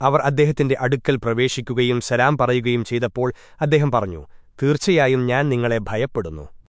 അവർ അദ്ദേഹത്തിന്റെ അടുക്കൽ പ്രവേശിക്കുകയും സലാം പറയുകയും ചെയ്തപ്പോൾ അദ്ദേഹം പറഞ്ഞു തീർച്ചയായും ഞാൻ നിങ്ങളെ ഭയപ്പെടുന്നു.